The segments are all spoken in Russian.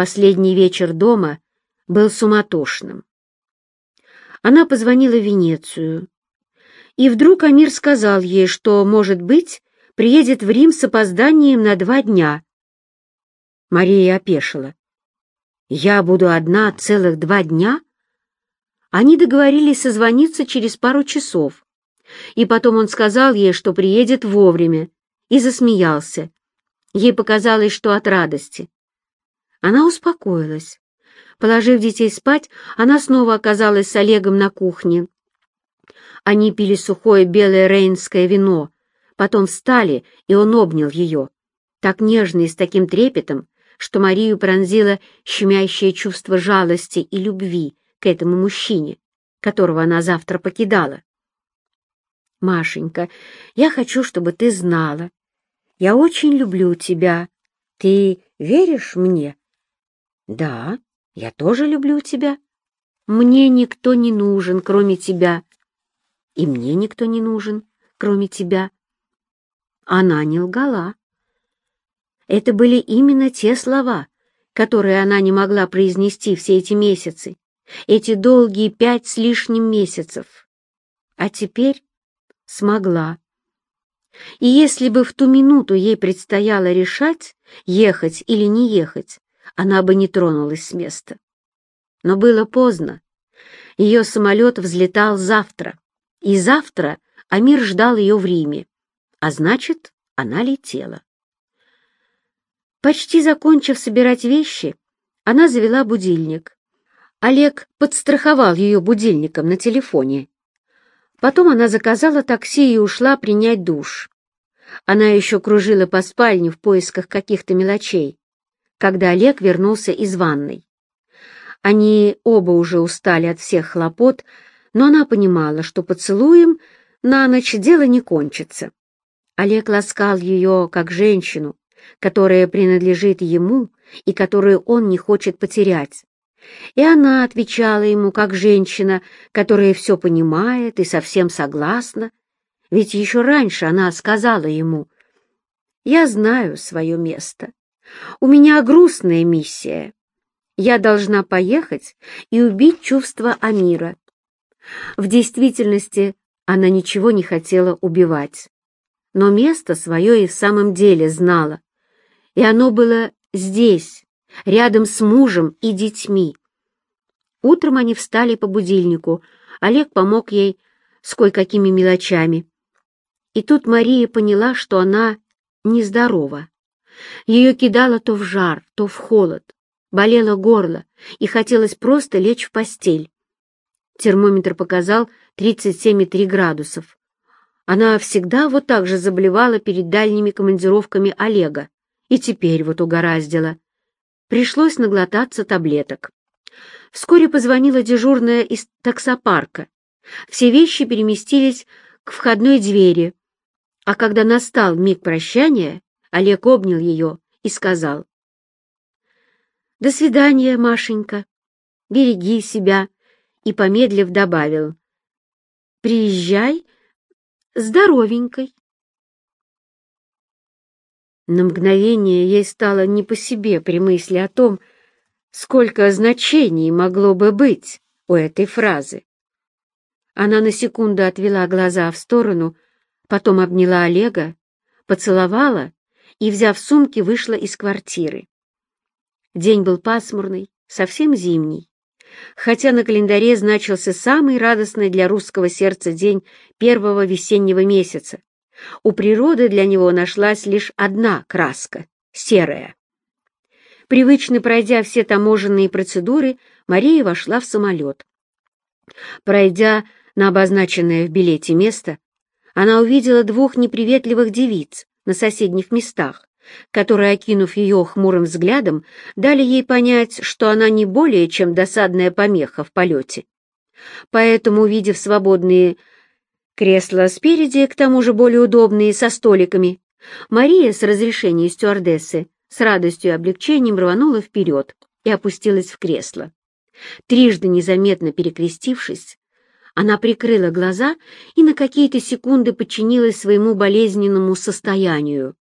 Последний вечер дома был суматошным. Она позвонила в Венецию, и вдруг Амир сказал ей, что, может быть, приедет в Рим с опозданием на два дня. Мария опешила. «Я буду одна целых два дня?» Они договорились созвониться через пару часов, и потом он сказал ей, что приедет вовремя, и засмеялся. Ей показалось, что от радости. Она успокоилась. Положив детей спать, она снова оказалась с Олегом на кухне. Они пили сухое белое рейнское вино, потом встали, и он обнял ее. Так нежно и с таким трепетом, что Марию пронзило щемящее чувство жалости и любви к этому мужчине, которого она завтра покидала. «Машенька, я хочу, чтобы ты знала. Я очень люблю тебя. Ты веришь мне?» «Да, я тоже люблю тебя. Мне никто не нужен, кроме тебя. И мне никто не нужен, кроме тебя». Она не лгала. Это были именно те слова, которые она не могла произнести все эти месяцы, эти долгие пять с лишним месяцев. А теперь смогла. И если бы в ту минуту ей предстояло решать, ехать или не ехать, она бы не тронулась с места. Но было поздно. Ее самолет взлетал завтра, и завтра Амир ждал ее в Риме, а значит, она летела. Почти закончив собирать вещи, она завела будильник. Олег подстраховал ее будильником на телефоне. Потом она заказала такси и ушла принять душ. Она еще кружила по спальне в поисках каких-то мелочей, когда Олег вернулся из ванной. Они оба уже устали от всех хлопот, но она понимала, что поцелуем на ночь дело не кончится. Олег ласкал ее как женщину, которая принадлежит ему и которую он не хочет потерять. И она отвечала ему как женщина, которая все понимает и совсем согласна, ведь еще раньше она сказала ему, «Я знаю свое место. У меня грустная миссия. Я должна поехать и убить чувство Амира». В действительности она ничего не хотела убивать, но место свое и в самом деле знала, и оно было здесь, рядом с мужем и детьми. Утром они встали по будильнику, Олег помог ей с кое-какими мелочами. И тут Мария поняла, что она нездорова. Ее кидало то в жар, то в холод, болело горло, и хотелось просто лечь в постель. Термометр показал 37,3 градусов. Она всегда вот так же заболевала перед дальними командировками Олега, и теперь вот угораздило. Пришлось наглотаться таблеток. Вскоре позвонила дежурная из таксопарка. Все вещи переместились к входной двери, а когда настал миг прощания, Олег обнял ее и сказал. «До свидания, Машенька. Береги себя», и, помедлив, добавил. «Приезжай здоровенькой». На мгновение ей стало не по себе при мысли о том, сколько значений могло бы быть у этой фразы. Она на секунду отвела глаза в сторону, потом обняла Олега, поцеловала и, взяв сумки, вышла из квартиры. День был пасмурный, совсем зимний, хотя на календаре значился самый радостный для русского сердца день первого весеннего месяца, у природы для него нашлась лишь одна краска — серая. Привычно пройдя все таможенные процедуры, Мария вошла в самолет. Пройдя на обозначенное в билете место, она увидела двух неприветливых девиц на соседних местах, которые, окинув ее хмурым взглядом, дали ей понять, что она не более чем досадная помеха в полете. Поэтому, увидев свободные Кресла спереди, к тому же более удобные, со столиками. Мария с разрешения стюардессы с радостью и облегчением рванула вперед и опустилась в кресло. Трижды незаметно перекрестившись, она прикрыла глаза и на какие-то секунды подчинилась своему болезненному состоянию.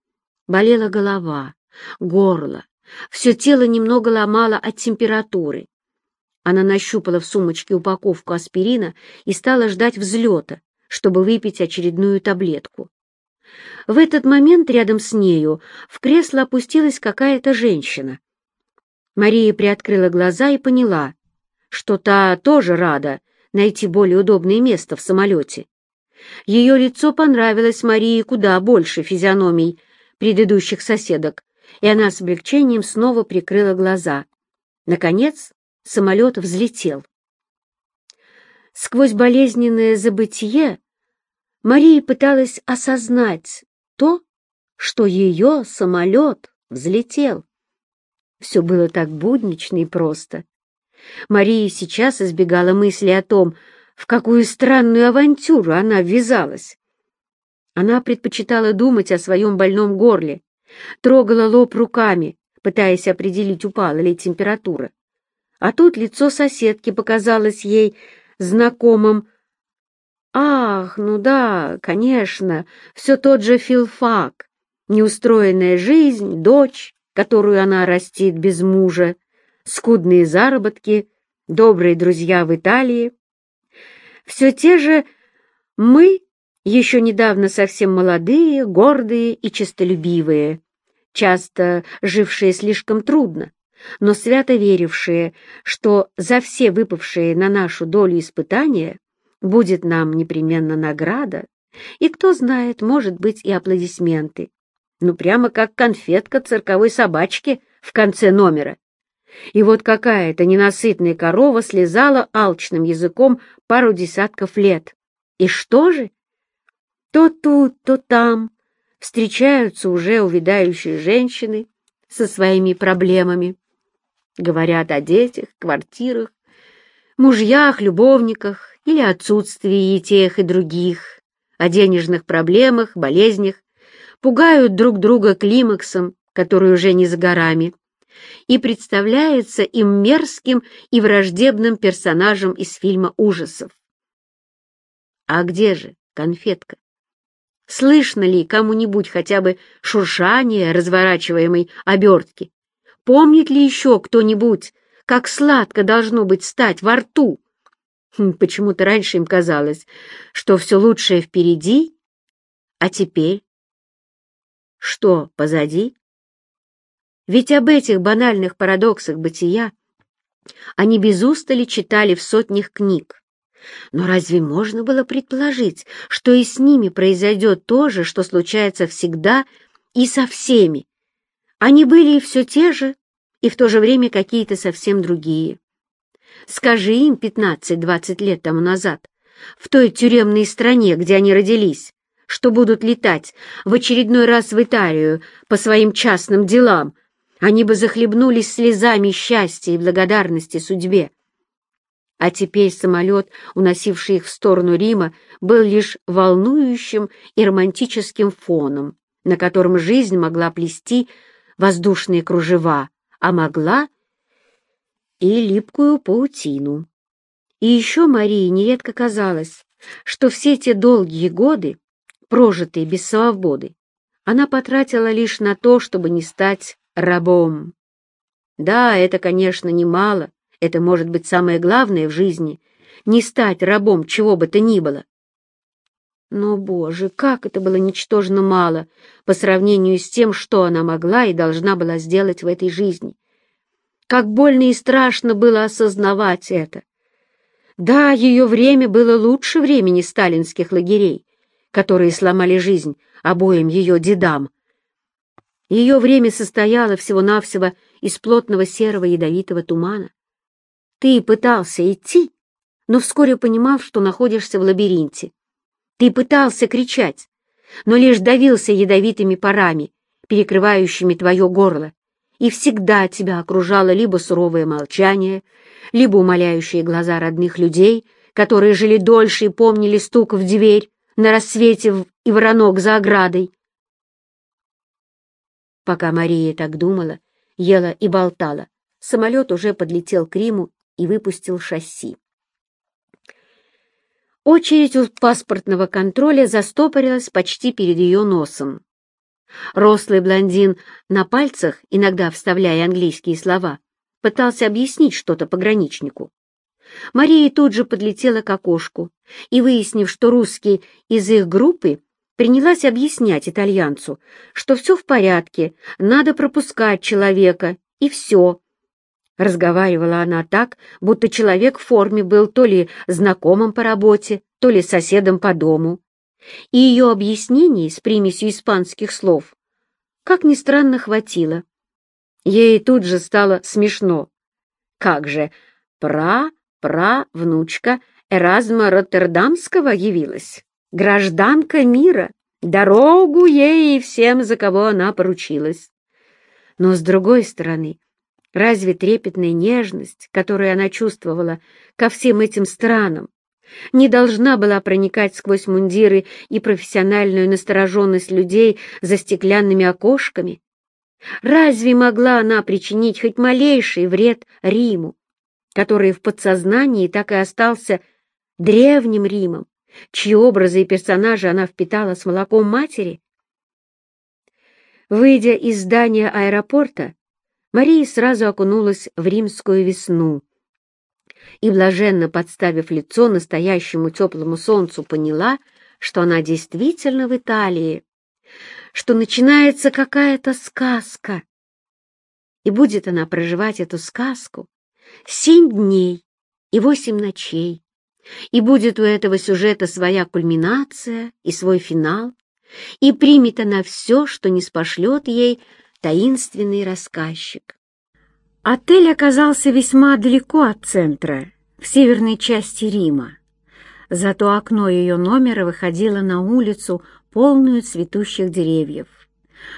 Болела голова, горло, Все тело немного ломало от температуры. Она нащупала в сумочке упаковку аспирина и стала ждать взлета, чтобы выпить очередную таблетку. В этот момент рядом с нею в кресло опустилась какая-то женщина. Мария приоткрыла глаза и поняла, что та тоже рада найти более удобное место в самолете. Ее лицо понравилось Марии куда больше физиономий предыдущих соседок, и она с облегчением снова прикрыла глаза. Наконец самолет взлетел. Сквозь болезненное забытие Мария пыталась осознать то, что ее самолет взлетел. Все было так буднично и просто. Мария сейчас избегала мысли о том, в какую странную авантюру она ввязалась. Она предпочитала думать о своем больном горле, трогала лоб руками, пытаясь определить, упала ли температура. А тут лицо соседки показалось ей знакомым. Ах, ну да, конечно, все тот же филфак, неустроенная жизнь, дочь, которую она растит без мужа, скудные заработки, добрые друзья в Италии. Все те же мы, еще недавно совсем молодые, гордые и честолюбивые, часто жившие слишком трудно, но свято верившие, что за все выпавшие на нашу долю испытания будет нам непременно награда, и, кто знает, может быть, и аплодисменты. Ну, прямо как конфетка цирковой собачки в конце номера. И вот какая-то ненасытная корова слезала алчным языком пару десятков лет. И что же? То тут, то там встречаются уже увядающие женщины со своими проблемами. Говорят о детях, квартирах, мужьях, любовниках или отсутствии и тех, и других, о денежных проблемах, болезнях, пугают друг друга климаксом, который уже не за горами, и представляется им мерзким и враждебным персонажем из фильма ужасов. А где же конфетка? Слышно ли кому-нибудь хотя бы шуршание разворачиваемой обертки? Помнит ли еще кто-нибудь, как сладко должно быть стать во рту? Хм, почему-то раньше им казалось, что все лучшее впереди, а теперь что позади? Ведь об этих банальных парадоксах бытия они без устали читали в сотнях книг. Но разве можно было предположить, что и с ними произойдет то же, что случается всегда и со всеми? Они были все те же, и в то же время какие-то совсем другие. Скажи им 15-20 лет тому назад, в той тюремной стране, где они родились, что будут летать в очередной раз в Италию по своим частным делам, они бы захлебнулись слезами счастья и благодарности судьбе. А теперь самолет, уносивший их в сторону Рима, был лишь волнующим и романтическим фоном, на котором жизнь могла плести воздушные кружева, а могла и липкую паутину. И еще Марии нередко казалось, что все те долгие годы прожитые без свободы, она потратила лишь на то, чтобы не стать рабом. Да, это, конечно, немало, это может быть самое главное в жизни, не стать рабом чего бы то ни было. Но, боже, как это было ничтожно мало по сравнению с тем, что она могла и должна была сделать в этой жизни. Как больно и страшно было осознавать это. Да, ее время было лучше времени сталинских лагерей, которые сломали жизнь обоим ее дедам. Ее время состояло всего-навсего из плотного серого ядовитого тумана. Ты пытался идти, но вскоре понимал, что находишься в лабиринте. Ты пытался кричать, но лишь давился ядовитыми парами, перекрывающими твое горло, и всегда тебя окружало либо суровое молчание, либо умоляющие глаза родных людей, которые жили дольше и помнили стук в дверь, на рассвете и воронок за оградой. Пока Мария так думала, ела и болтала, самолет уже подлетел к Риму и выпустил шасси. Очередь у паспортного контроля застопорилась почти перед ее носом. Рослый блондин на пальцах, иногда вставляя английские слова, пытался объяснить что-то пограничнику. Мария тут же подлетела к окошку и, выяснив, что русский из их группы, принялась объяснять итальянцу, что все в порядке, надо пропускать человека, и все. Разговаривала она так, будто человек в форме был то ли знакомым по работе, то ли соседом по дому. И ее объяснений с примесью испанских слов, как ни странно, хватило. Ей тут же стало смешно. Как же, пра-пра-внучка Эразма Роттердамского явилась, гражданка мира, дорогу ей и всем, за кого она поручилась. Но, с другой стороны, разве трепетная нежность, которую она чувствовала ко всем этим странам, не должна была проникать сквозь мундиры и профессиональную настороженность людей за стеклянными окошками? Разве могла она причинить хоть малейший вред Риму, который в подсознании так и остался древним Римом, чьи образы и персонажи она впитала с молоком матери? Выйдя из здания аэропорта, Мария сразу окунулась в римскую весну и, блаженно подставив лицо настоящему теплому солнцу, поняла, что она действительно в Италии, что начинается какая-то сказка. И будет она проживать эту сказку семь дней и восемь ночей, и будет у этого сюжета своя кульминация и свой финал, и примет она все, что не спошлет ей таинственный рассказчик. Отель оказался весьма далеко от центра, в северной части Рима. Зато окно ее номера выходило на улицу, полную цветущих деревьев.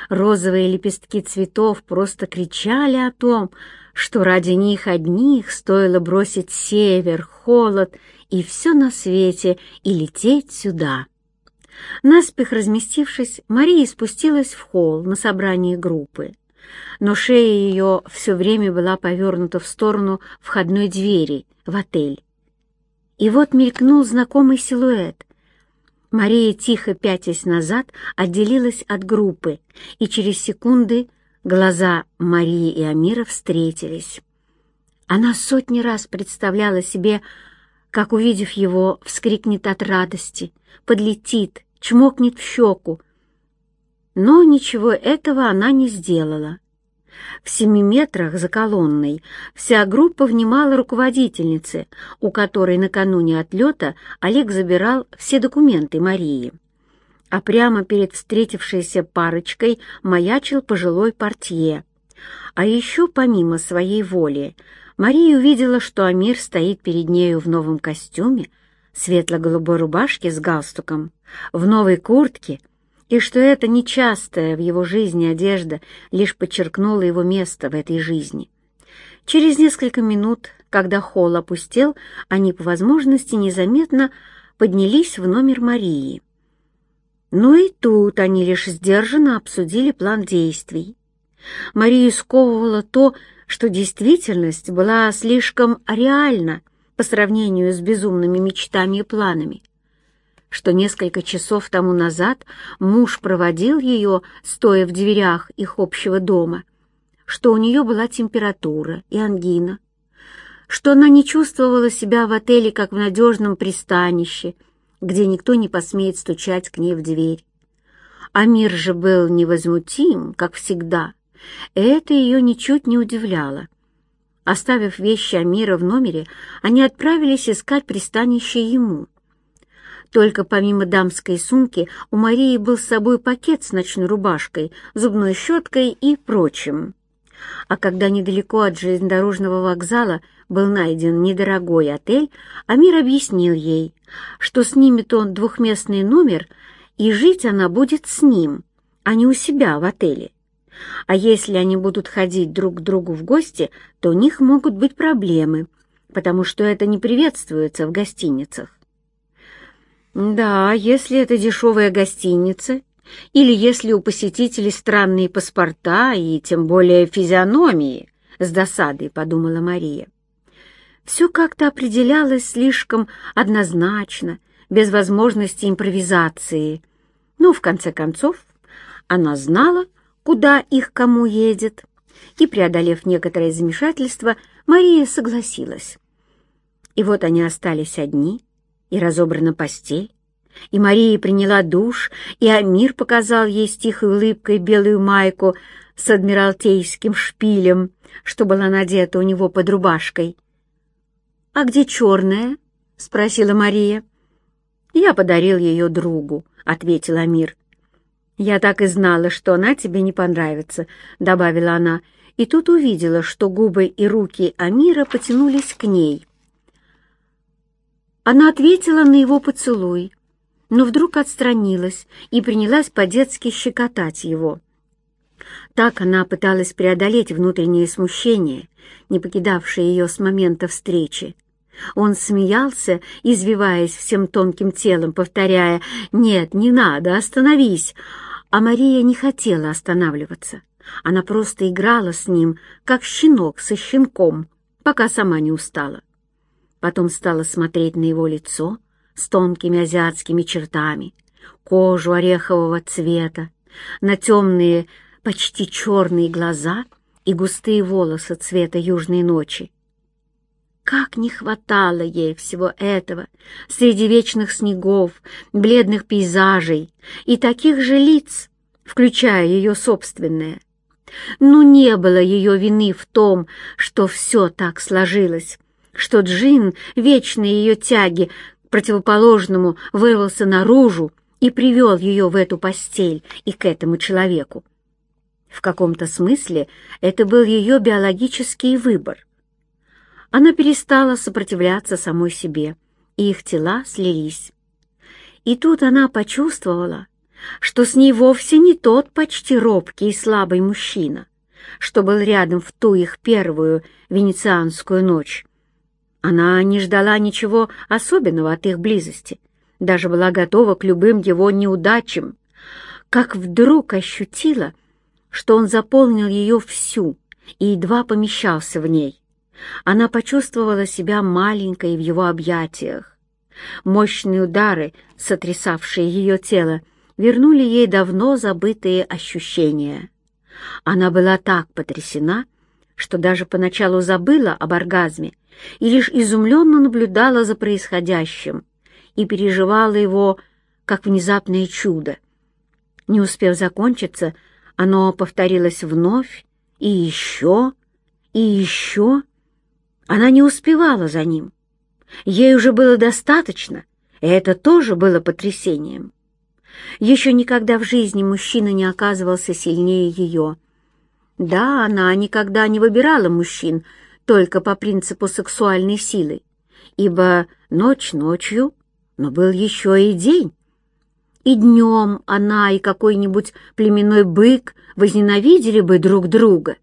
Розовые лепестки цветов просто кричали о том, что ради них одних стоило бросить север, холод и все на свете и лететь сюда. Наспех разместившись, Мария спустилась в холл на собрание группы, но шея ее все время была повернута в сторону входной двери в отель. И вот мелькнул знакомый силуэт. Мария, тихо пятясь назад, отделилась от группы, и через секунды глаза Марии и Амира встретились. Она сотни раз представляла себе, как, увидев его, вскрикнет от радости, подлетит, чмокнет в щеку. Но ничего этого она не сделала. В семи метрах за колонной вся группа внимала руководительнице, у которой накануне отлета Олег забирал все документы Марии. А прямо перед встретившейся парочкой маячил пожилой портье. А еще, помимо своей воли, Мария увидела, что Амир стоит перед нею в новом костюме, светло-голубой рубашке с галстуком, в новой куртке, и что эта нечастая в его жизни одежда лишь подчеркнула его место в этой жизни. Через несколько минут, когда холл опустел, они по возможности незаметно поднялись в номер Марии. Но и тут они лишь сдержанно обсудили план действий. Марию сковывало то, что действительность была слишком реальна по сравнению с безумными мечтами и планами, что несколько часов тому назад муж проводил ее, стоя в дверях их общего дома, что у нее была температура и ангина, что она не чувствовала себя в отеле как в надежном пристанище, где никто не посмеет стучать к ней в дверь. А мир же был невозмутим, как всегда — это ее ничуть не удивляло. Оставив вещи Амира в номере, они отправились искать пристанище ему. Только помимо дамской сумки у Марии был с собой пакет с ночной рубашкой, зубной щеткой и прочим. А когда недалеко от железнодорожного вокзала был найден недорогой отель, Амир объяснил ей, что снимет он двухместный номер, и жить она будет с ним, а не у себя в отеле. А если они будут ходить друг к другу в гости, то у них могут быть проблемы, потому что это не приветствуется в гостиницах. Да, если это дешевая гостиница, или если у посетителей странные паспорта и тем более физиономии, с досадой подумала Мария. Все как-то определялось слишком однозначно, без возможности импровизации. Но, в конце концов, Она знала, куда их кому едет, и, преодолев некоторое замешательство, Мария согласилась. И вот они остались одни, и разобрана постель, и Мария приняла душ, и Амир показал ей с тихой улыбкой белую майку с адмиралтейским шпилем, что была надета у него под рубашкой. «А где черная?» — спросила Мария. «Я подарил ее другу», — ответил Амир. «Я так и знала, что она тебе не понравится», — добавила она, и тут увидела, что губы и руки Амира потянулись к ней. Она ответила на его поцелуй, но вдруг отстранилась и принялась по-детски щекотать его. Так она пыталась преодолеть внутреннее смущение, не покидавшее ее с момента встречи. Он смеялся, извиваясь всем тонким телом, повторяя «Нет, не надо, остановись!» А Мария не хотела останавливаться. Она просто играла с ним, как щенок со щенком, пока сама не устала. Потом стала смотреть на его лицо с тонкими азиатскими чертами, кожу орехового цвета, на темные, почти черные глаза и густые волосы цвета южной ночи. Как не хватало ей всего этого среди вечных снегов, бледных пейзажей и таких же лиц, включая ее собственное. Но не было ее вины в том, что все так сложилось, что Джин, вечной ее тяги к противоположному, вырвался наружу и привел ее в эту постель и к этому человеку. В каком-то смысле это был ее биологический выбор. Она перестала сопротивляться самой себе, и их тела слились. И тут она почувствовала, что с ней вовсе не тот почти робкий и слабый мужчина, что был рядом в ту их первую венецианскую ночь. Она не ждала ничего особенного от их близости, даже была готова к любым его неудачам, как вдруг ощутила, что он заполнил ее всю и едва помещался в ней. Она почувствовала себя маленькой в его объятиях. Мощные удары, сотрясавшие ее тело, вернули ей давно забытые ощущения. Она была так потрясена, что даже поначалу забыла об оргазме и лишь изумленно наблюдала за происходящим и переживала его как внезапное чудо. Не успев закончиться, оно повторилось вновь и еще, и еще. Она не успевала за ним. Ей уже было достаточно, и это тоже было потрясением. Еще никогда в жизни мужчина не оказывался сильнее ее. Да, она никогда не выбирала мужчин только по принципу сексуальной силы, ибо ночь ночью, но был еще и день. И днем она и какой-нибудь племенной бык возненавидели бы друг друга.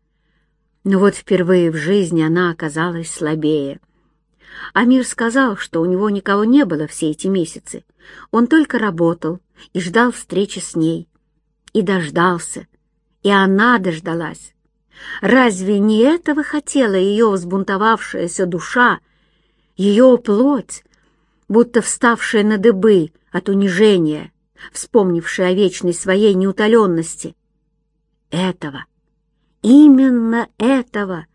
Но вот впервые в жизни она оказалась слабее. Амир сказал, что у него никого не было все эти месяцы. Он только работал, и ждал встречи с ней. И дождался, и она дождалась. Разве не этого хотела ее взбунтовавшаяся душа, ее плоть, будто вставшая на дыбы от унижения, вспомнившая о вечной своей неутоленности? Этого, именно этого